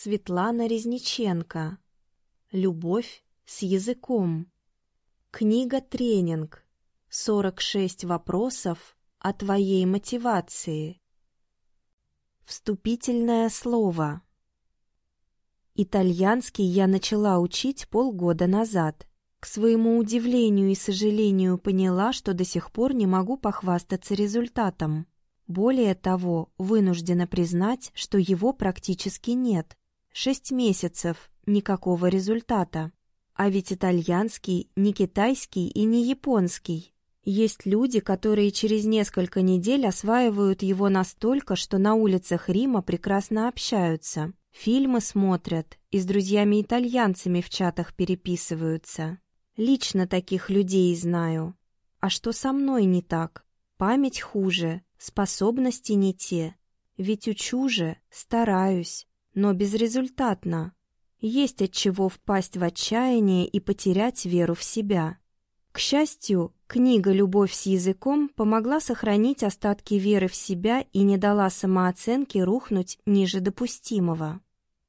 Светлана Резниченко. Любовь с языком. Книга-тренинг. 46 вопросов о твоей мотивации. Вступительное слово. Итальянский я начала учить полгода назад. К своему удивлению и сожалению поняла, что до сих пор не могу похвастаться результатом. Более того, вынуждена признать, что его практически нет. Шесть месяцев, никакого результата. А ведь итальянский не китайский и не японский. Есть люди, которые через несколько недель осваивают его настолько, что на улицах Рима прекрасно общаются. Фильмы смотрят и с друзьями-итальянцами в чатах переписываются. Лично таких людей знаю. А что со мной не так? Память хуже, Способности не те. Ведь учу же, стараюсь, но безрезультатно. Есть от чего впасть в отчаяние и потерять веру в себя. К счастью, книга «Любовь с языком» помогла сохранить остатки веры в себя и не дала самооценке рухнуть ниже допустимого.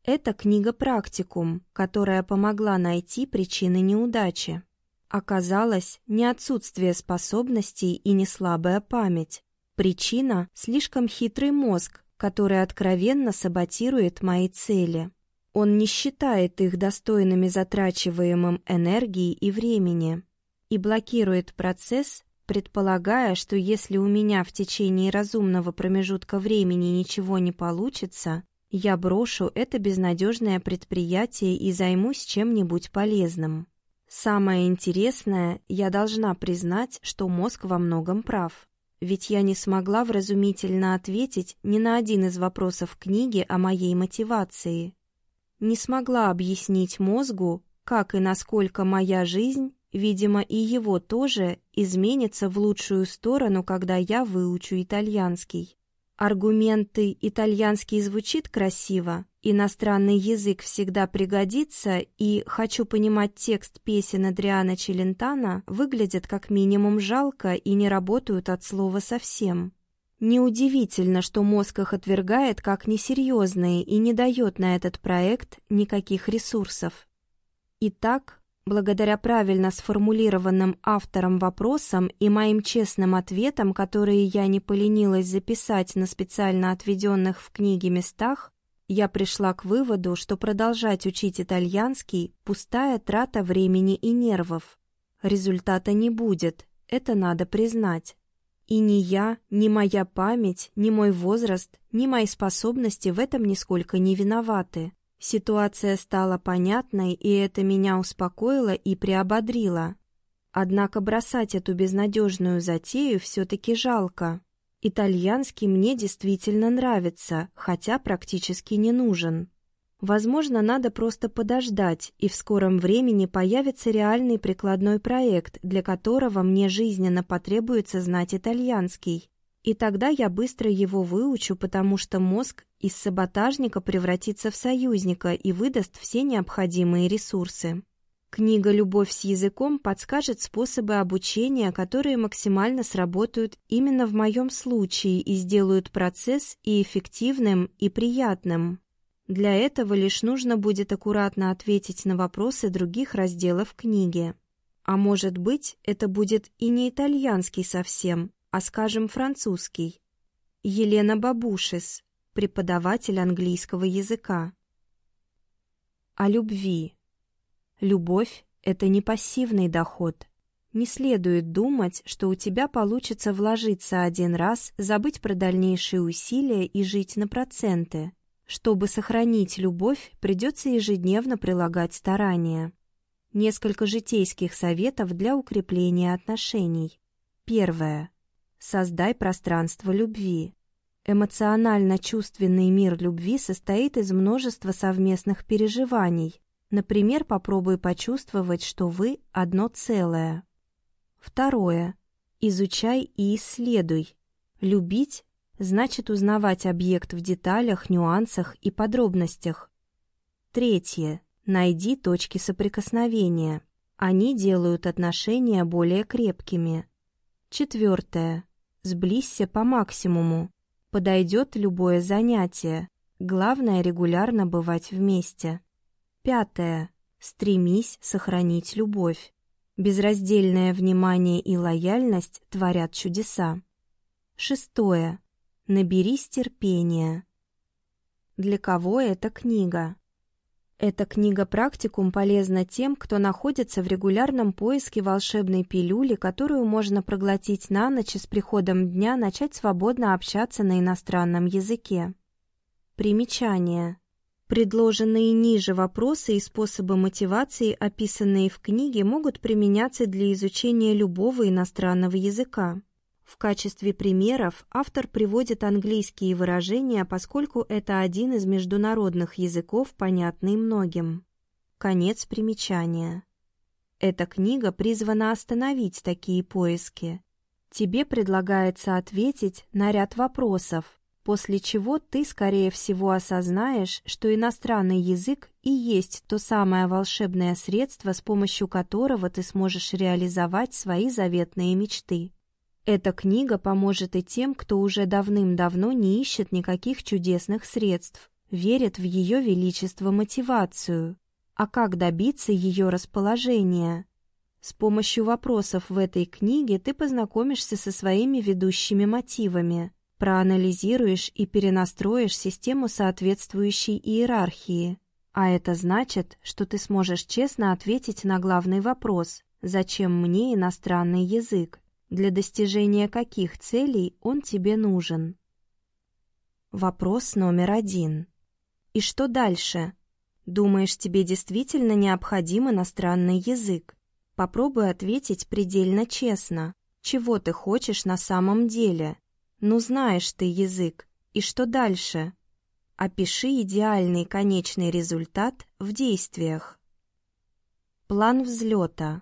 Это книга-практикум, которая помогла найти причины неудачи. Оказалось, не отсутствие способностей и не слабая память, Причина – слишком хитрый мозг, который откровенно саботирует мои цели. Он не считает их достойными затрачиваемым энергии и времени и блокирует процесс, предполагая, что если у меня в течение разумного промежутка времени ничего не получится, я брошу это безнадежное предприятие и займусь чем-нибудь полезным. Самое интересное, я должна признать, что мозг во многом прав ведь я не смогла вразумительно ответить ни на один из вопросов книги о моей мотивации. Не смогла объяснить мозгу, как и насколько моя жизнь, видимо, и его тоже, изменится в лучшую сторону, когда я выучу итальянский. Аргументы «итальянский звучит красиво», «иностранный язык всегда пригодится» и «хочу понимать текст песен Адриана Челентана» выглядят как минимум жалко и не работают от слова совсем. Неудивительно, что мозг их отвергает как несерьезные и не дает на этот проект никаких ресурсов. Итак, Благодаря правильно сформулированным автором вопросам и моим честным ответам, которые я не поленилась записать на специально отведенных в книге местах, я пришла к выводу, что продолжать учить итальянский – пустая трата времени и нервов. Результата не будет, это надо признать. И ни я, ни моя память, ни мой возраст, ни мои способности в этом нисколько не виноваты. Ситуация стала понятной, и это меня успокоило и приободрило. Однако бросать эту безнадежную затею все-таки жалко. Итальянский мне действительно нравится, хотя практически не нужен. Возможно, надо просто подождать, и в скором времени появится реальный прикладной проект, для которого мне жизненно потребуется знать итальянский. И тогда я быстро его выучу, потому что мозг из саботажника превратится в союзника и выдаст все необходимые ресурсы. Книга «Любовь с языком» подскажет способы обучения, которые максимально сработают именно в моем случае и сделают процесс и эффективным, и приятным. Для этого лишь нужно будет аккуратно ответить на вопросы других разделов книги. А может быть, это будет и не итальянский совсем, а, скажем, французский. Елена Бабушис, преподаватель английского языка. О любви. Любовь – это не пассивный доход. Не следует думать, что у тебя получится вложиться один раз, забыть про дальнейшие усилия и жить на проценты. Чтобы сохранить любовь, придется ежедневно прилагать старания. Несколько житейских советов для укрепления отношений. Первое. Создай пространство любви. Эмоционально-чувственный мир любви состоит из множества совместных переживаний. Например, попробуй почувствовать, что вы одно целое. Второе. Изучай и исследуй. Любить значит узнавать объект в деталях, нюансах и подробностях. Третье. Найди точки соприкосновения. Они делают отношения более крепкими. Четвертое. Сблизься по максимуму. Подойдет любое занятие. Главное регулярно бывать вместе. Пятое. Стремись сохранить любовь. Безраздельное внимание и лояльность творят чудеса. Шестое. Наберись терпения. Для кого эта книга? Эта книга-практикум полезна тем, кто находится в регулярном поиске волшебной пилюли, которую можно проглотить на ночь и с приходом дня начать свободно общаться на иностранном языке. Примечание. Предложенные ниже вопросы и способы мотивации, описанные в книге, могут применяться для изучения любого иностранного языка. В качестве примеров автор приводит английские выражения, поскольку это один из международных языков, понятный многим. Конец примечания. Эта книга призвана остановить такие поиски. Тебе предлагается ответить на ряд вопросов, после чего ты, скорее всего, осознаешь, что иностранный язык и есть то самое волшебное средство, с помощью которого ты сможешь реализовать свои заветные мечты. Эта книга поможет и тем, кто уже давным-давно не ищет никаких чудесных средств, верит в ее величество мотивацию. А как добиться ее расположения? С помощью вопросов в этой книге ты познакомишься со своими ведущими мотивами – проанализируешь и перенастроишь систему соответствующей иерархии. А это значит, что ты сможешь честно ответить на главный вопрос «Зачем мне иностранный язык? Для достижения каких целей он тебе нужен?» Вопрос номер один. И что дальше? Думаешь, тебе действительно необходим иностранный язык? Попробуй ответить предельно честно. Чего ты хочешь на самом деле? Ну знаешь ты язык, и что дальше? Опиши идеальный конечный результат в действиях. План взлета.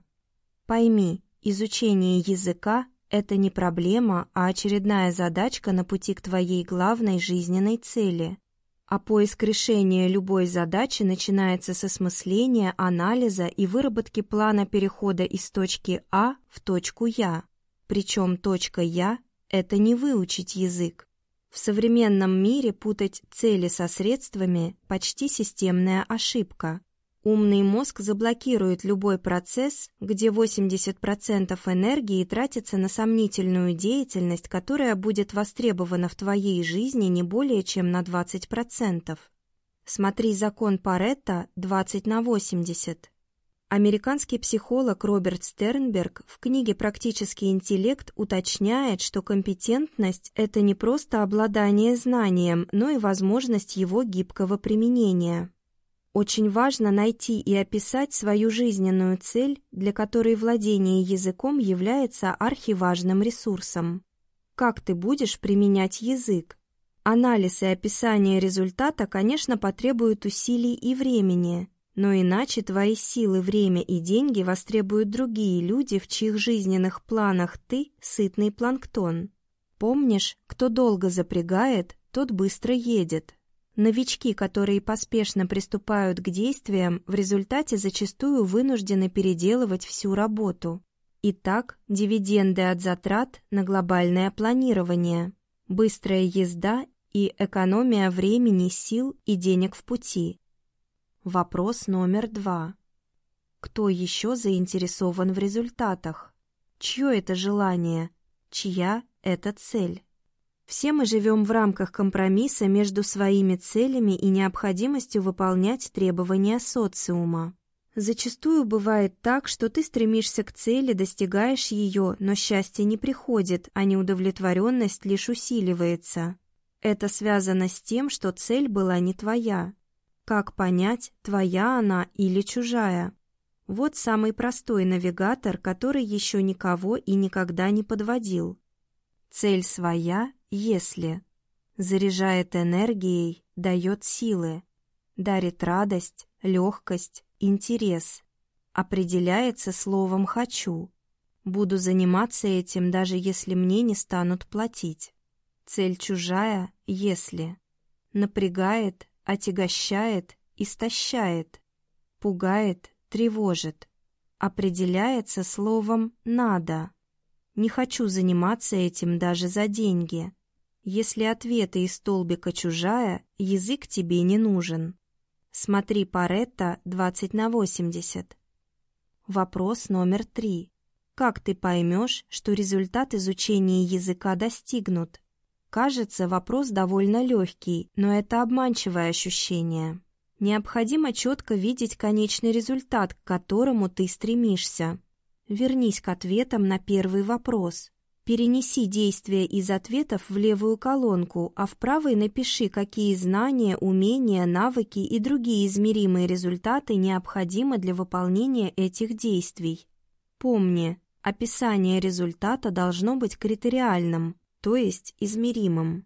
Пойми, изучение языка – это не проблема, а очередная задачка на пути к твоей главной жизненной цели. А поиск решения любой задачи начинается с осмысления, анализа и выработки плана перехода из точки А в точку Я. Причем точка Я это не выучить язык. В современном мире путать цели со средствами – почти системная ошибка. Умный мозг заблокирует любой процесс, где 80% энергии тратится на сомнительную деятельность, которая будет востребована в твоей жизни не более чем на 20%. Смотри закон Паретта 20 на 80. Американский психолог Роберт Стернберг в книге «Практический интеллект» уточняет, что компетентность – это не просто обладание знанием, но и возможность его гибкого применения. Очень важно найти и описать свою жизненную цель, для которой владение языком является архиважным ресурсом. Как ты будешь применять язык? Анализ и описание результата, конечно, потребуют усилий и времени – но иначе твои силы, время и деньги востребуют другие люди, в чьих жизненных планах ты — сытный планктон. Помнишь, кто долго запрягает, тот быстро едет. Новички, которые поспешно приступают к действиям, в результате зачастую вынуждены переделывать всю работу. Итак, дивиденды от затрат на глобальное планирование, быстрая езда и экономия времени, сил и денег в пути. Вопрос номер два. Кто еще заинтересован в результатах? Чье это желание? Чья это цель? Все мы живем в рамках компромисса между своими целями и необходимостью выполнять требования социума. Зачастую бывает так, что ты стремишься к цели, достигаешь ее, но счастье не приходит, а неудовлетворенность лишь усиливается. Это связано с тем, что цель была не твоя. Как понять, твоя она или чужая? Вот самый простой навигатор, который еще никого и никогда не подводил. Цель своя, если. Заряжает энергией, дает силы. Дарит радость, легкость, интерес. Определяется словом «хочу». Буду заниматься этим, даже если мне не станут платить. Цель чужая, если. Напрягает, отягощает, истощает, пугает, тревожит, определяется словом «надо». Не хочу заниматься этим даже за деньги. Если ответы из столбика чужая, язык тебе не нужен. Смотри Паретта 20 на 80. Вопрос номер три. Как ты поймешь, что результат изучения языка достигнут? Кажется, вопрос довольно легкий, но это обманчивое ощущение. Необходимо четко видеть конечный результат, к которому ты стремишься. Вернись к ответам на первый вопрос. Перенеси действия из ответов в левую колонку, а в правой напиши, какие знания, умения, навыки и другие измеримые результаты необходимы для выполнения этих действий. Помни, описание результата должно быть критериальным, то есть измеримым.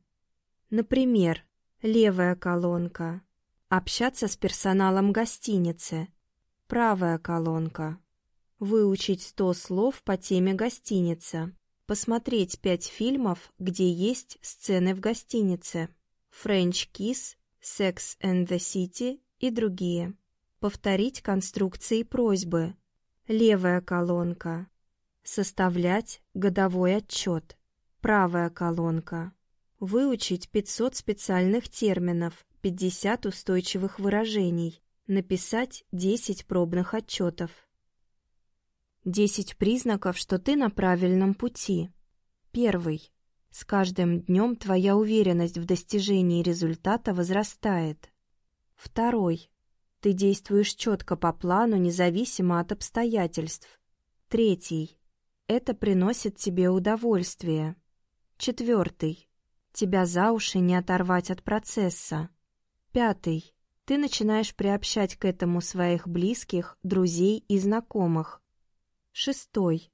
Например, левая колонка Общаться с персоналом гостиницы. Правая колонка. Выучить 100 слов по теме гостиница. Посмотреть 5 фильмов, где есть сцены в гостинице. French Kiss, Sex and the City и другие. Повторить конструкции просьбы. Левая колонка. Составлять годовой отчет. Правая колонка. Выучить 500 специальных терминов, 50 устойчивых выражений, написать 10 пробных отчетов. 10 признаков, что ты на правильном пути. Первый. С каждым днем твоя уверенность в достижении результата возрастает. Второй. Ты действуешь четко по плану, независимо от обстоятельств. Третий. Это приносит тебе удовольствие. Четвертый. Тебя за уши не оторвать от процесса. Пятый. Ты начинаешь приобщать к этому своих близких, друзей и знакомых. Шестой.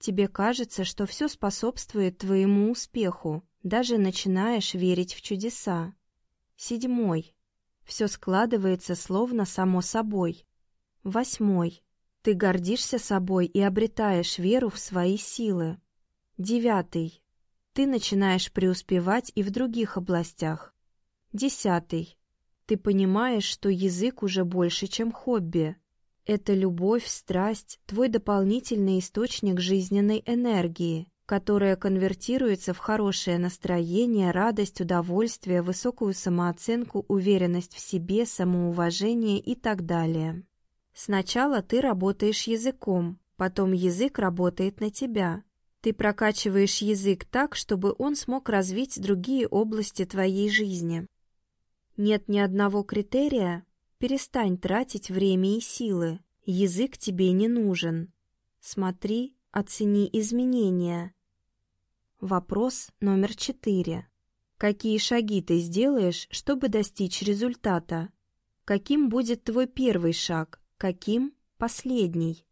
Тебе кажется, что все способствует твоему успеху, даже начинаешь верить в чудеса. Седьмой. Все складывается словно само собой. Восьмой. Ты гордишься собой и обретаешь веру в свои силы. Девятый. Ты начинаешь преуспевать и в других областях. Десятый. Ты понимаешь, что язык уже больше, чем хобби. Это любовь, страсть, твой дополнительный источник жизненной энергии, которая конвертируется в хорошее настроение, радость, удовольствие, высокую самооценку, уверенность в себе, самоуважение и так далее. Сначала ты работаешь языком, потом язык работает на тебя. Ты прокачиваешь язык так, чтобы он смог развить другие области твоей жизни. Нет ни одного критерия? Перестань тратить время и силы. Язык тебе не нужен. Смотри, оцени изменения. Вопрос номер четыре. Какие шаги ты сделаешь, чтобы достичь результата? Каким будет твой первый шаг? Каким – последний?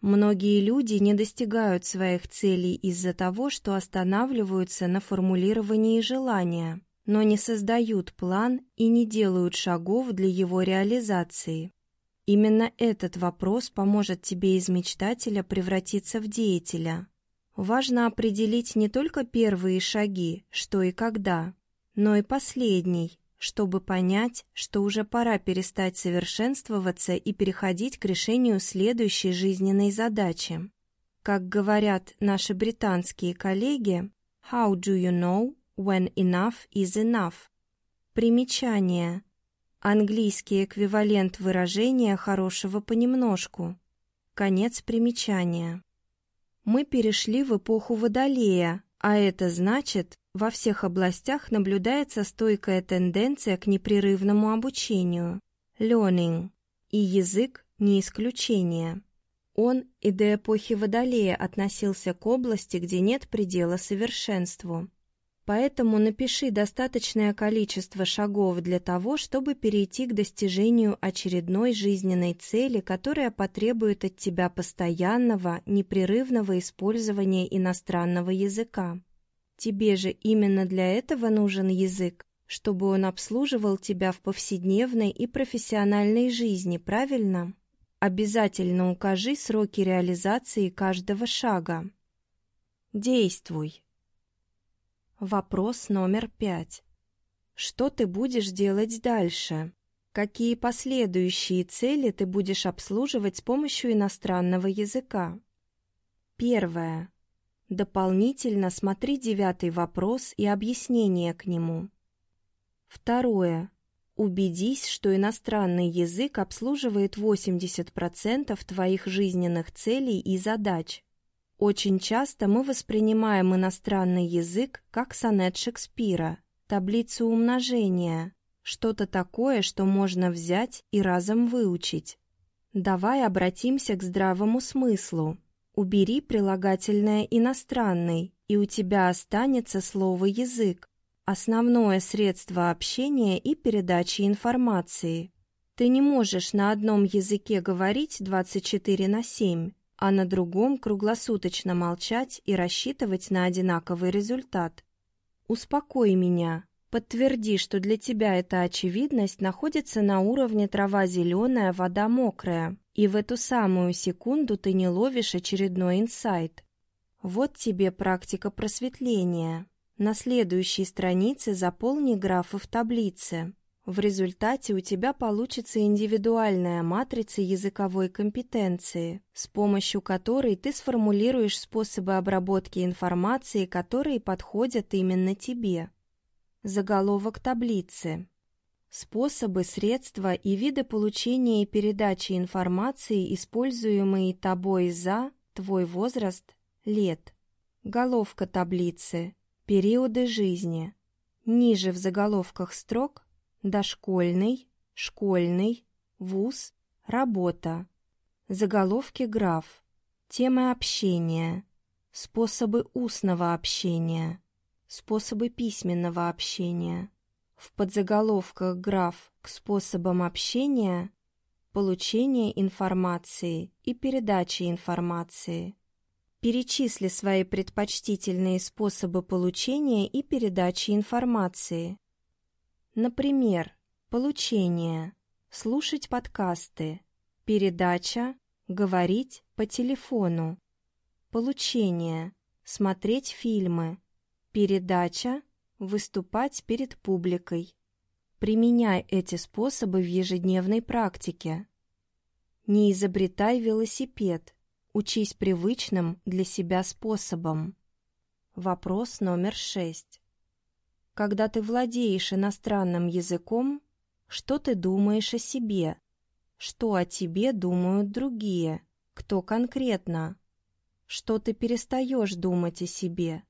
Многие люди не достигают своих целей из-за того, что останавливаются на формулировании желания но не создают план и не делают шагов для его реализации. Именно этот вопрос поможет тебе из мечтателя превратиться в деятеля. Важно определить не только первые шаги, что и когда, но и последний, чтобы понять, что уже пора перестать совершенствоваться и переходить к решению следующей жизненной задачи. Как говорят наши британские коллеги, «How do you know when enough is enough. Примечание. Английский эквивалент выражения «хорошего понемножку». Конец примечания. Мы перешли в эпоху Водолея, а это значит, во всех областях наблюдается стойкая тенденция к непрерывному обучению, learning, и язык не исключение. Он и до эпохи Водолея относился к области, где нет предела совершенству. Поэтому напиши достаточное количество шагов для того, чтобы перейти к достижению очередной жизненной цели, которая потребует от тебя постоянного, непрерывного использования иностранного языка. Тебе же именно для этого нужен язык, чтобы он обслуживал тебя в повседневной и профессиональной жизни, правильно? Обязательно укажи сроки реализации каждого шага. Действуй. Вопрос номер пять. Что ты будешь делать дальше? Какие последующие цели ты будешь обслуживать с помощью иностранного языка? Первое. Дополнительно смотри девятый вопрос и объяснение к нему. Второе. Убедись, что иностранный язык обслуживает 80% твоих жизненных целей и задач. Очень часто мы воспринимаем иностранный язык как сонет Шекспира, таблицу умножения, что-то такое, что можно взять и разом выучить. Давай обратимся к здравому смыслу. Убери прилагательное «иностранный», и у тебя останется слово «язык», основное средство общения и передачи информации. Ты не можешь на одном языке говорить 24 на 7, а на другом круглосуточно молчать и рассчитывать на одинаковый результат. Успокой меня. Подтверди, что для тебя эта очевидность находится на уровне трава зеленая, вода мокрая и в эту самую секунду ты не ловишь очередной инсайт. Вот тебе практика просветления. На следующей странице заполни графы в таблице. В результате у тебя получится индивидуальная матрица языковой компетенции, с помощью которой ты сформулируешь способы обработки информации, которые подходят именно тебе. Заголовок таблицы. Способы, средства и виды получения и передачи информации, используемые тобой за твой возраст лет. Головка таблицы. Периоды жизни. Ниже в заголовках строк дошкольный, школьный, вуз, работа. Заголовки граф. Темы общения. Способы устного общения. Способы письменного общения в подзаголовках граф к способам общения, получения информации и передачи информации. Перечисли свои предпочтительные способы получения и передачи информации. Например, получение, слушать подкасты, передача, говорить по телефону, получение, смотреть фильмы, передача, выступать перед публикой. Применяй эти способы в ежедневной практике. Не изобретай велосипед, учись привычным для себя способам. Вопрос номер шесть. Когда ты владеешь иностранным языком, что ты думаешь о себе? Что о тебе думают другие? Кто конкретно? Что ты перестаешь думать о себе?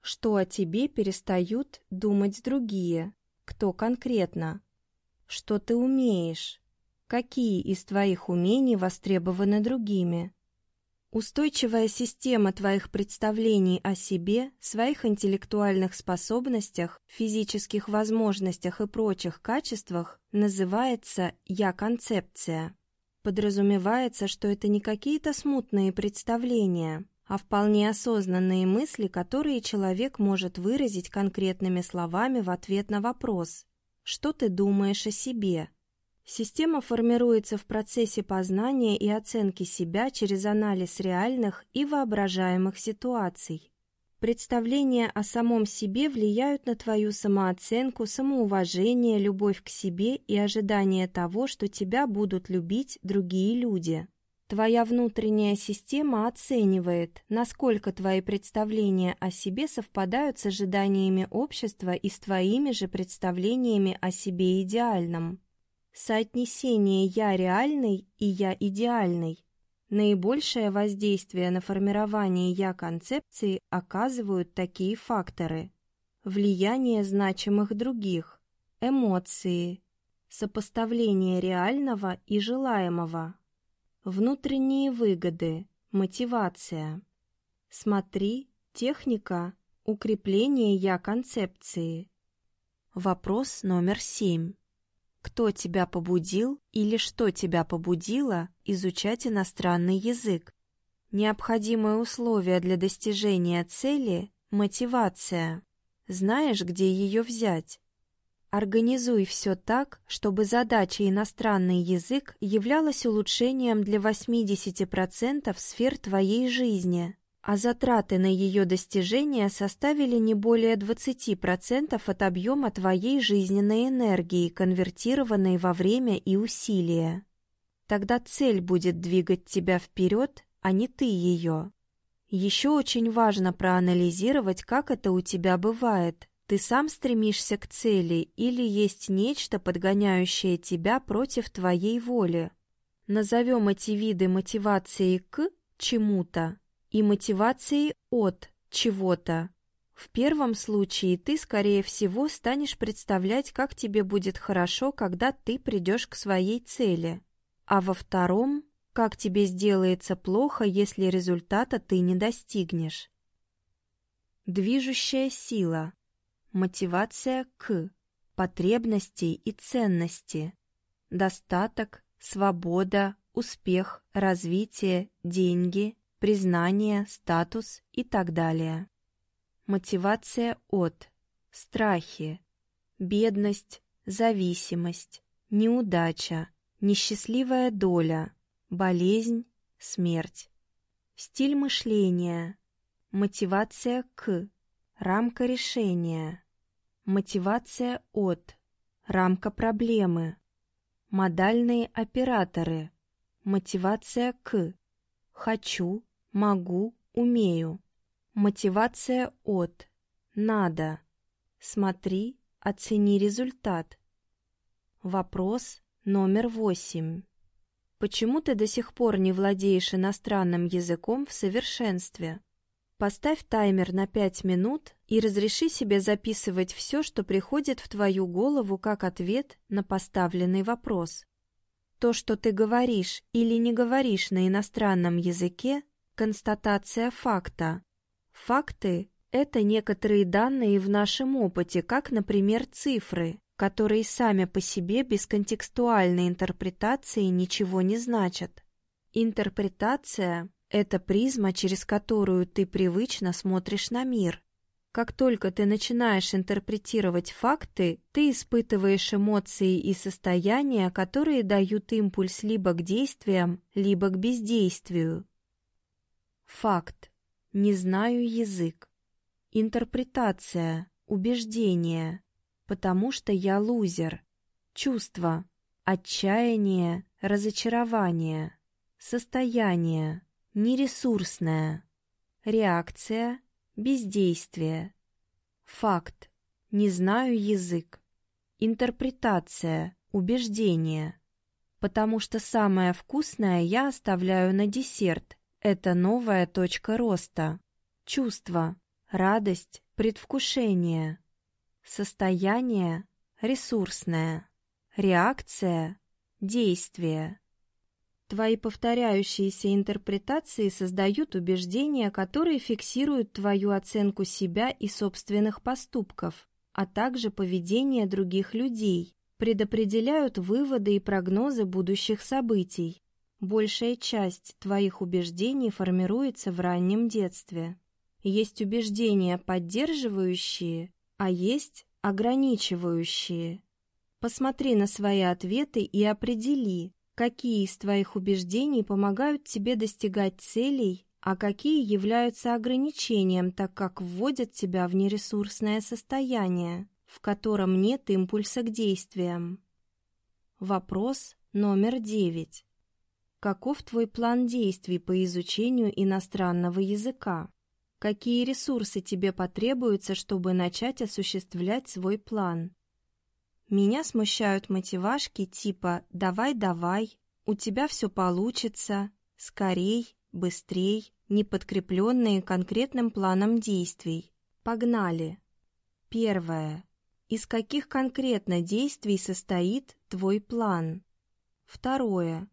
Что о тебе перестают думать другие, кто конкретно, что ты умеешь, какие из твоих умений востребованы другими. Устойчивая система твоих представлений о себе, своих интеллектуальных способностях, физических возможностях и прочих качествах называется «я-концепция». Подразумевается, что это не какие-то смутные представления, а вполне осознанные мысли, которые человек может выразить конкретными словами в ответ на вопрос «Что ты думаешь о себе?». Система формируется в процессе познания и оценки себя через анализ реальных и воображаемых ситуаций. Представления о самом себе влияют на твою самооценку, самоуважение, любовь к себе и ожидание того, что тебя будут любить другие люди. Твоя внутренняя система оценивает, насколько твои представления о себе совпадают с ожиданиями общества и с твоими же представлениями о себе идеальном. Соотнесение «я реальный» и «я идеальный» Наибольшее воздействие на формирование «я-концепции» оказывают такие факторы. Влияние значимых других, эмоции, сопоставление реального и желаемого, Внутренние выгоды, мотивация. Смотри, техника укрепления я-концепции. Вопрос номер семь. Кто тебя побудил или что тебя побудило изучать иностранный язык? Необходимое условие для достижения цели – мотивация. Знаешь, где ее взять? Организуй все так, чтобы задача иностранный язык являлась улучшением для 80% сфер твоей жизни, а затраты на ее достижение составили не более 20% от объема твоей жизненной энергии, конвертированной во время и усилия. Тогда цель будет двигать тебя вперед, а не ты ее. Еще очень важно проанализировать, как это у тебя бывает. Ты сам стремишься к цели или есть нечто, подгоняющее тебя против твоей воли? Назовем эти виды мотивацией к чему-то и мотивацией от чего-то. В первом случае ты, скорее всего, станешь представлять, как тебе будет хорошо, когда ты придешь к своей цели. А во втором как тебе сделается плохо, если результата ты не достигнешь. Движущая сила. Мотивация к. Потребности и ценности. Достаток, свобода, успех, развитие, деньги, признание, статус и так далее. Мотивация от. Страхи. Бедность, зависимость, неудача, несчастливая доля – болезнь, смерть. Стиль мышления, мотивация к, рамка решения, мотивация от, рамка проблемы, модальные операторы, мотивация к, хочу, могу, умею, мотивация от, надо, смотри, оцени результат. Вопрос номер восемь. Почему ты до сих пор не владеешь иностранным языком в совершенстве? Поставь таймер на 5 минут и разреши себе записывать все, что приходит в твою голову как ответ на поставленный вопрос. То, что ты говоришь или не говоришь на иностранном языке – констатация факта. Факты – это некоторые данные в нашем опыте, как, например, цифры, которые сами по себе без контекстуальной интерпретации ничего не значат. Интерпретация – это призма, через которую ты привычно смотришь на мир. Как только ты начинаешь интерпретировать факты, ты испытываешь эмоции и состояния, которые дают импульс либо к действиям, либо к бездействию. Факт. Не знаю язык. Интерпретация. Убеждение потому что я лузер. Чувство, отчаяние, разочарование, состояние, нересурсное, реакция, бездействие, факт, не знаю язык, интерпретация, убеждение, потому что самое вкусное я оставляю на десерт, это новая точка роста, чувство, радость, предвкушение, Состояние – ресурсное. Реакция – действие. Твои повторяющиеся интерпретации создают убеждения, которые фиксируют твою оценку себя и собственных поступков, а также поведение других людей, предопределяют выводы и прогнозы будущих событий. Большая часть твоих убеждений формируется в раннем детстве. Есть убеждения, поддерживающие а есть ограничивающие. Посмотри на свои ответы и определи, какие из твоих убеждений помогают тебе достигать целей, а какие являются ограничением, так как вводят тебя в нересурсное состояние, в котором нет импульса к действиям. Вопрос номер девять. Каков твой план действий по изучению иностранного языка? Какие ресурсы тебе потребуются, чтобы начать осуществлять свой план? Меня смущают мотивашки типа «давай-давай», «у тебя все получится», «скорей», «быстрей», не подкрепленные конкретным планом действий. Погнали! Первое. Из каких конкретно действий состоит твой план? Второе.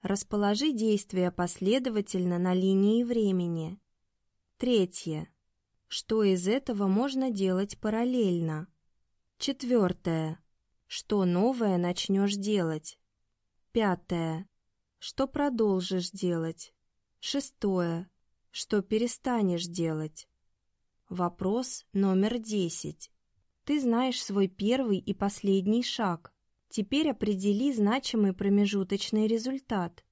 Расположи действия последовательно на линии времени. Третье. Что из этого можно делать параллельно? Четвертое. Что новое начнешь делать? Пятое. Что продолжишь делать? Шестое. Что перестанешь делать? Вопрос номер десять. Ты знаешь свой первый и последний шаг. Теперь определи значимый промежуточный результат.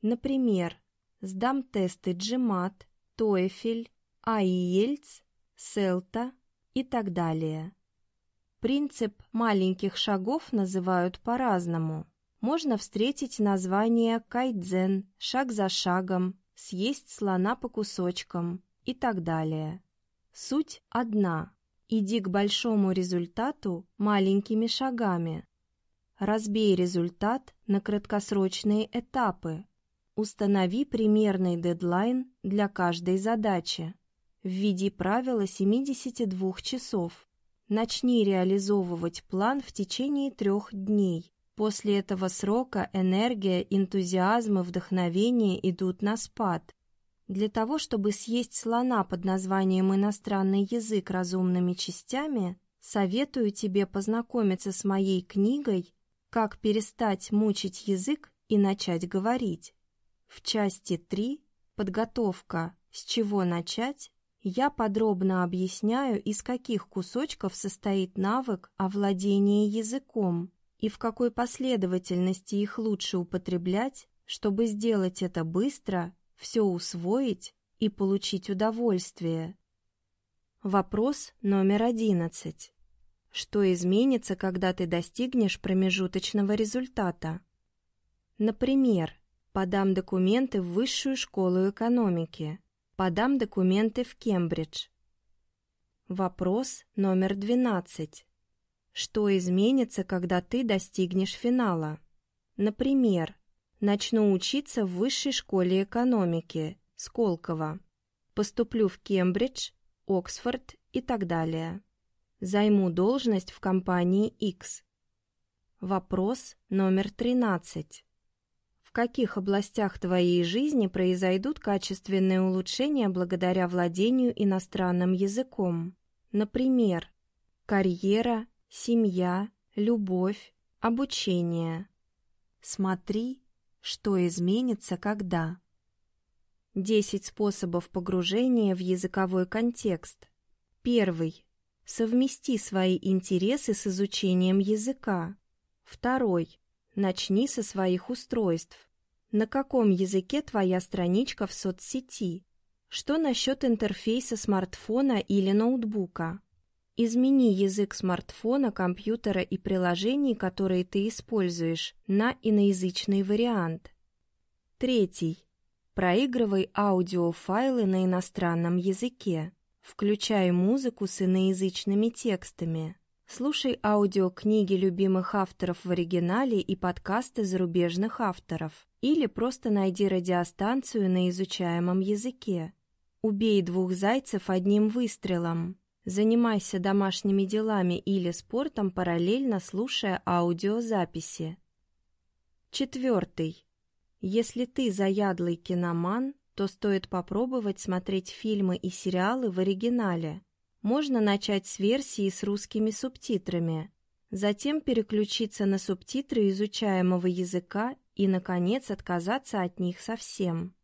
Например, сдам тесты GMAT, TOEFL, IELTS, CELTA и так далее. Принцип маленьких шагов называют по-разному. Можно встретить название кайдзен, шаг за шагом, съесть слона по кусочкам и так далее. Суть одна. Иди к большому результату маленькими шагами. Разбей результат на краткосрочные этапы. Установи примерный дедлайн для каждой задачи. Введи правило 72 часов. Начни реализовывать план в течение трех дней. После этого срока энергия, энтузиазм и вдохновение идут на спад. Для того, чтобы съесть слона под названием «Иностранный язык разумными частями», советую тебе познакомиться с моей книгой «Как перестать мучить язык и начать говорить». В части 3 «Подготовка. С чего начать?» Я подробно объясняю, из каких кусочков состоит навык овладения языком и в какой последовательности их лучше употреблять, чтобы сделать это быстро все усвоить и получить удовольствие. Вопрос номер одиннадцать. Что изменится, когда ты достигнешь промежуточного результата? Например, подам документы в Высшую школу экономики, подам документы в Кембридж. Вопрос номер двенадцать. Что изменится, когда ты достигнешь финала? Например, Начну учиться в высшей школе экономики, Сколково. Поступлю в Кембридж, Оксфорд и так далее. Займу должность в компании X. Вопрос номер 13. В каких областях твоей жизни произойдут качественные улучшения благодаря владению иностранным языком? Например, карьера, семья, любовь, обучение. Смотри что изменится когда? 10 способов погружения в языковой контекст. Первый. Совмести свои интересы с изучением языка. Второй. Начни со своих устройств. На каком языке твоя страничка в соцсети? Что насчет интерфейса смартфона или ноутбука? Измени язык смартфона, компьютера и приложений, которые ты используешь, на иноязычный вариант. Третий. Проигрывай аудиофайлы на иностранном языке. Включай музыку с иноязычными текстами. Слушай аудиокниги любимых авторов в оригинале и подкасты зарубежных авторов. Или просто найди радиостанцию на изучаемом языке. Убей двух зайцев одним выстрелом. Занимайся домашними делами или спортом, параллельно слушая аудиозаписи. Четвертый. Если ты заядлый киноман, то стоит попробовать смотреть фильмы и сериалы в оригинале. Можно начать с версии с русскими субтитрами, затем переключиться на субтитры изучаемого языка и, наконец, отказаться от них совсем.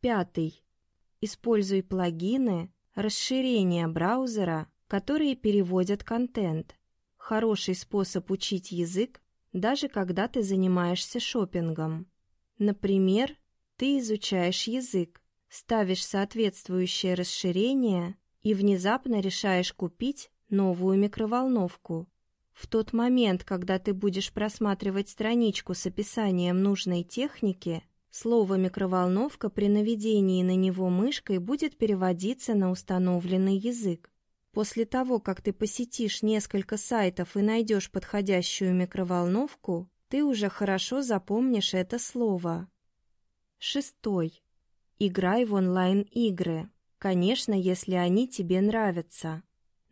Пятый. Используй плагины, расширения браузера, которые переводят контент. Хороший способ учить язык, даже когда ты занимаешься шопингом. Например, ты изучаешь язык, ставишь соответствующее расширение и внезапно решаешь купить новую микроволновку. В тот момент, когда ты будешь просматривать страничку с описанием нужной техники, Слово «микроволновка» при наведении на него мышкой будет переводиться на установленный язык. После того, как ты посетишь несколько сайтов и найдешь подходящую микроволновку, ты уже хорошо запомнишь это слово. Шестой. Играй в онлайн-игры. Конечно, если они тебе нравятся.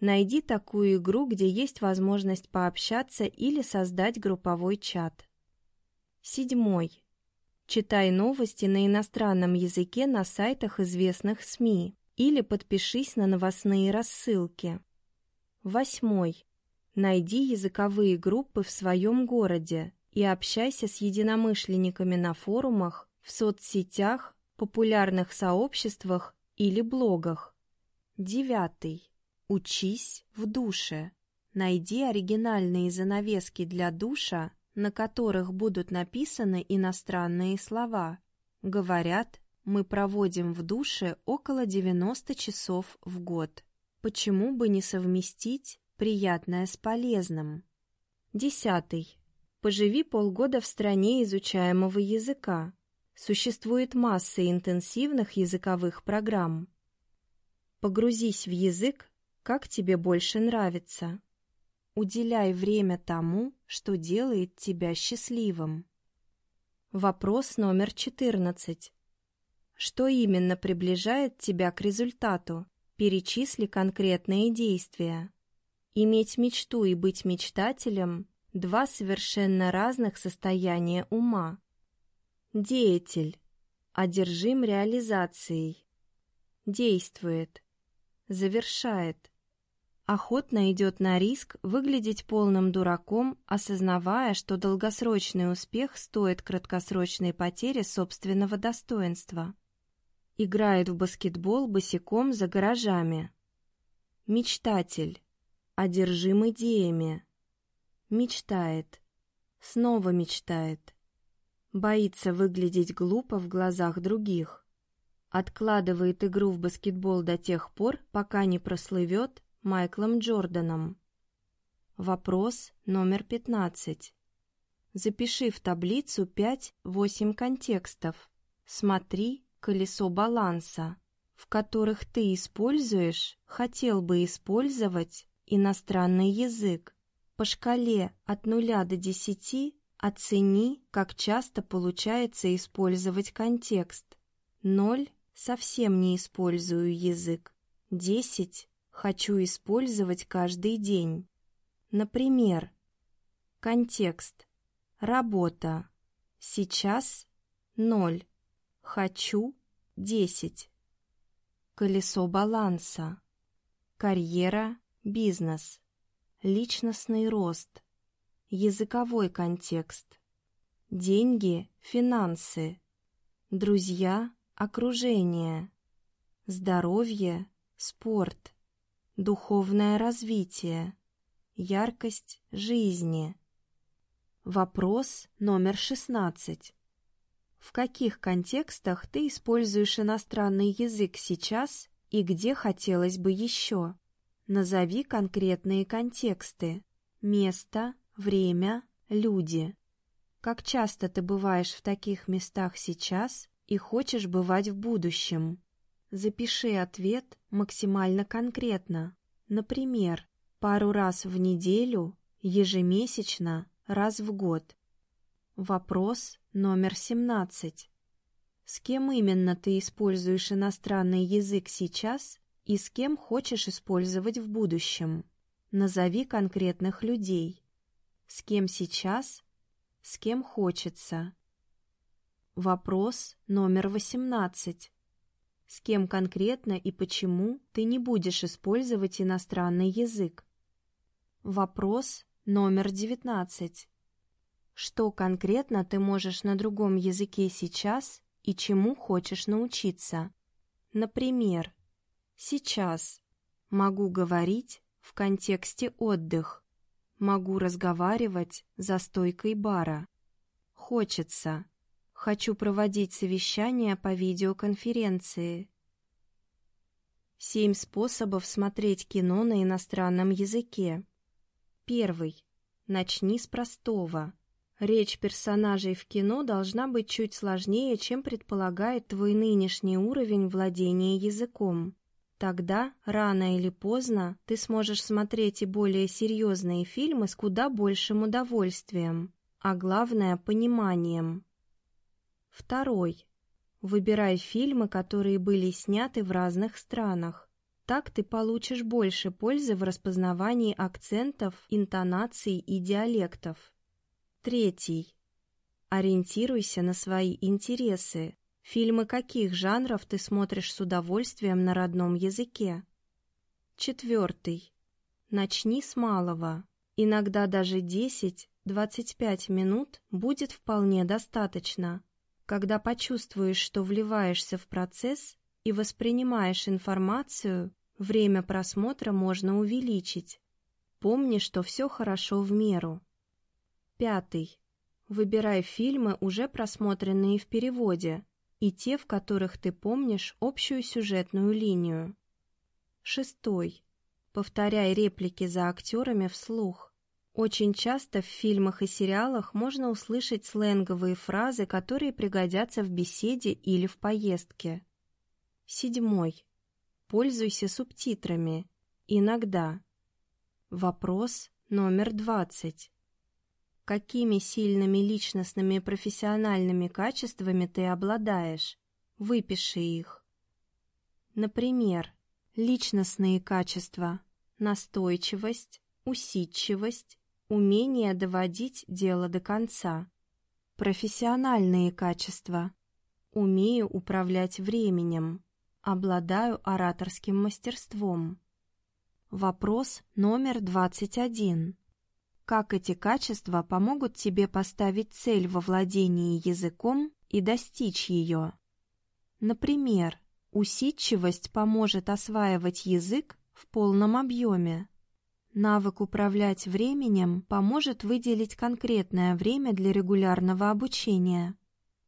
Найди такую игру, где есть возможность пообщаться или создать групповой чат. Седьмой. Читай новости на иностранном языке на сайтах известных СМИ или подпишись на новостные рассылки. Восьмой. Найди языковые группы в своем городе и общайся с единомышленниками на форумах, в соцсетях, популярных сообществах или блогах. Девятый. Учись в душе. Найди оригинальные занавески для душа на которых будут написаны иностранные слова. Говорят, мы проводим в душе около 90 часов в год. Почему бы не совместить приятное с полезным? Десятый. Поживи полгода в стране изучаемого языка. Существует масса интенсивных языковых программ. Погрузись в язык, как тебе больше нравится. Уделяй время тому, что делает тебя счастливым. Вопрос номер 14. Что именно приближает тебя к результату? Перечисли конкретные действия. Иметь мечту и быть мечтателем – два совершенно разных состояния ума. Деятель. Одержим реализацией. Действует. Завершает. Охотно идет на риск выглядеть полным дураком, осознавая, что долгосрочный успех стоит краткосрочной потери собственного достоинства. Играет в баскетбол босиком за гаражами. Мечтатель. Одержим идеями. Мечтает. Снова мечтает боится выглядеть глупо в глазах других, откладывает игру в баскетбол до тех пор, пока не прослывет Майклом Джорданом. Вопрос номер 15. Запиши в таблицу 5-8 контекстов. Смотри колесо баланса, в которых ты используешь, хотел бы использовать иностранный язык. По шкале от 0 до 10 Оцени, как часто получается использовать контекст. 0. Совсем не использую язык. 10. Хочу использовать каждый день. Например, контекст. Работа. Сейчас 0. Хочу 10. Колесо баланса. Карьера, бизнес. Личностный рост языковой контекст, деньги, финансы, друзья, окружение, здоровье, спорт, духовное развитие, яркость жизни. Вопрос номер 16. В каких контекстах ты используешь иностранный язык сейчас и где хотелось бы еще? Назови конкретные контексты. Место, время, люди. Как часто ты бываешь в таких местах сейчас и хочешь бывать в будущем? Запиши ответ максимально конкретно. Например, пару раз в неделю, ежемесячно, раз в год. Вопрос номер 17. С кем именно ты используешь иностранный язык сейчас и с кем хочешь использовать в будущем? Назови конкретных людей. С кем сейчас? С кем хочется? Вопрос номер 18. С кем конкретно и почему ты не будешь использовать иностранный язык? Вопрос номер 19. Что конкретно ты можешь на другом языке сейчас и чему хочешь научиться? Например, сейчас могу говорить в контексте отдых. Могу разговаривать за стойкой бара. Хочется. Хочу проводить совещания по видеоконференции. Семь способов смотреть кино на иностранном языке. Первый. Начни с простого. Речь персонажей в кино должна быть чуть сложнее, чем предполагает твой нынешний уровень владения языком. Тогда, рано или поздно, ты сможешь смотреть и более серьезные фильмы с куда большим удовольствием, а главное – пониманием. Второй. Выбирай фильмы, которые были сняты в разных странах. Так ты получишь больше пользы в распознавании акцентов, интонаций и диалектов. Третий. Ориентируйся на свои интересы. Фильмы каких жанров ты смотришь с удовольствием на родном языке? Четвертый. Начни с малого. Иногда даже 10-25 минут будет вполне достаточно. Когда почувствуешь, что вливаешься в процесс и воспринимаешь информацию, время просмотра можно увеличить. Помни, что все хорошо в меру. Пятый. Выбирай фильмы, уже просмотренные в переводе, и те, в которых ты помнишь общую сюжетную линию. Шестой. Повторяй реплики за актерами вслух. Очень часто в фильмах и сериалах можно услышать сленговые фразы, которые пригодятся в беседе или в поездке. Седьмой. Пользуйся субтитрами. Иногда. Вопрос номер двадцать. Какими сильными личностными и профессиональными качествами ты обладаешь? Выпиши их. Например, личностные качества – настойчивость, усидчивость, умение доводить дело до конца. Профессиональные качества. Умею управлять временем. Обладаю ораторским мастерством. Вопрос номер 21. Как эти качества помогут тебе поставить цель во владении языком и достичь ее? Например, усидчивость поможет осваивать язык в полном объеме. Навык управлять временем поможет выделить конкретное время для регулярного обучения.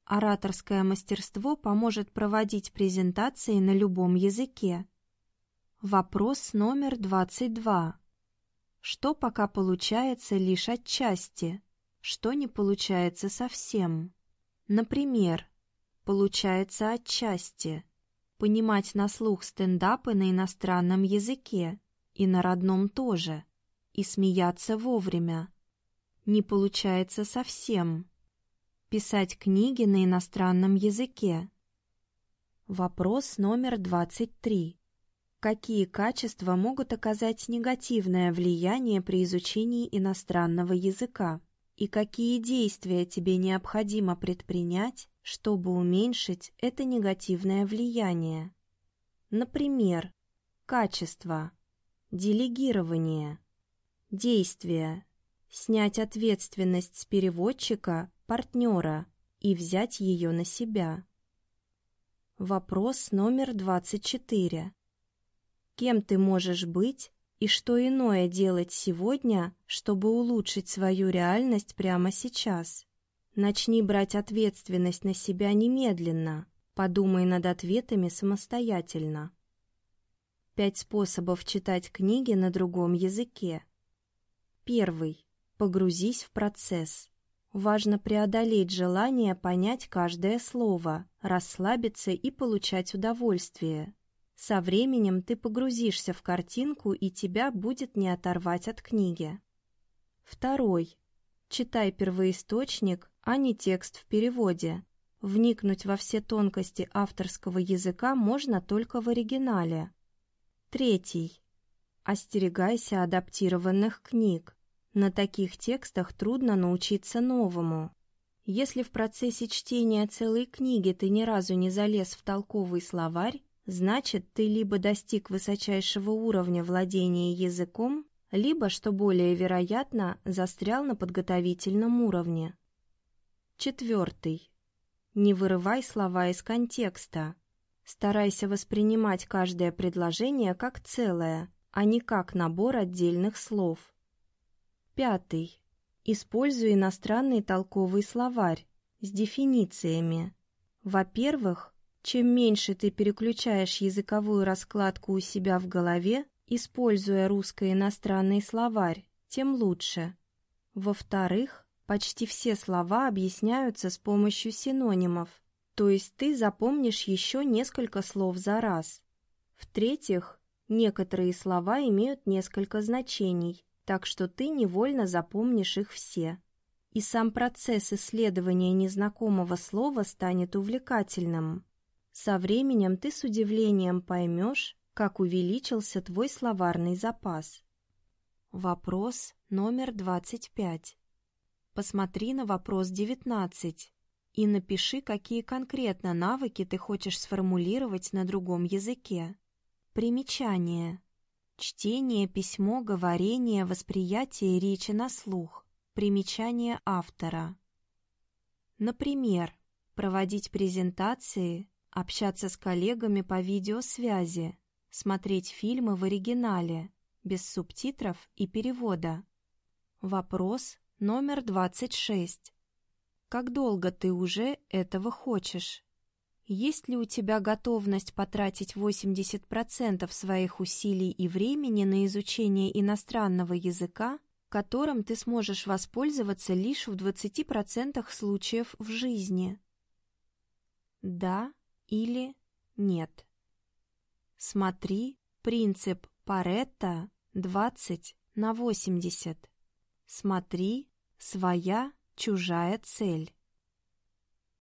Ораторское мастерство поможет проводить презентации на любом языке. Вопрос номер 22. Что пока получается лишь отчасти, что не получается совсем? Например, получается отчасти понимать на слух стендапы на иностранном языке, и на родном тоже, и смеяться вовремя. Не получается совсем. Писать книги на иностранном языке. Вопрос номер 23. Какие качества могут оказать негативное влияние при изучении иностранного языка? И какие действия тебе необходимо предпринять, чтобы уменьшить это негативное влияние? Например, качество – Делегирование. Действие. Снять ответственность с переводчика, партнера и взять ее на себя. Вопрос номер 24. Кем ты можешь быть и что иное делать сегодня, чтобы улучшить свою реальность прямо сейчас? Начни брать ответственность на себя немедленно. Подумай над ответами самостоятельно. Пять способов читать книги на другом языке. Первый. Погрузись в процесс. Важно преодолеть желание понять каждое слово, расслабиться и получать удовольствие. Со временем ты погрузишься в картинку, и тебя будет не оторвать от книги. Второй. Читай первоисточник, а не текст в переводе. Вникнуть во все тонкости авторского языка можно только в оригинале. Третий. Остерегайся адаптированных книг. На таких текстах трудно научиться новому. Если в процессе чтения целой книги ты ни разу не залез в толковый словарь, значит, ты либо достиг высочайшего уровня владения языком, либо, что более вероятно, застрял на подготовительном уровне. Четвертый. Не вырывай слова из контекста. Старайся воспринимать каждое предложение как целое, а не как набор отдельных слов. Пятый. Используй иностранный толковый словарь с дефинициями. Во-первых, чем меньше ты переключаешь языковую раскладку у себя в голове, используя русско-иностранный словарь, тем лучше. Во-вторых, почти все слова объясняются с помощью синонимов, то есть ты запомнишь еще несколько слов за раз. В-третьих, некоторые слова имеют несколько значений, так что ты невольно запомнишь их все. И сам процесс исследования незнакомого слова станет увлекательным. Со временем ты с удивлением поймешь, как увеличился твой словарный запас. Вопрос номер 25. Посмотри на вопрос 19 и напиши, какие конкретно навыки ты хочешь сформулировать на другом языке. Примечание. Чтение, письмо, говорение, восприятие речи на слух. Примечание автора. Например, проводить презентации, общаться с коллегами по видеосвязи, смотреть фильмы в оригинале, без субтитров и перевода. Вопрос номер 26. Как долго ты уже этого хочешь? Есть ли у тебя готовность потратить 80% своих усилий и времени на изучение иностранного языка, которым ты сможешь воспользоваться лишь в 20% случаев в жизни. Да или нет. Смотри принцип Паретта 20 на 80. Смотри своя чужая цель.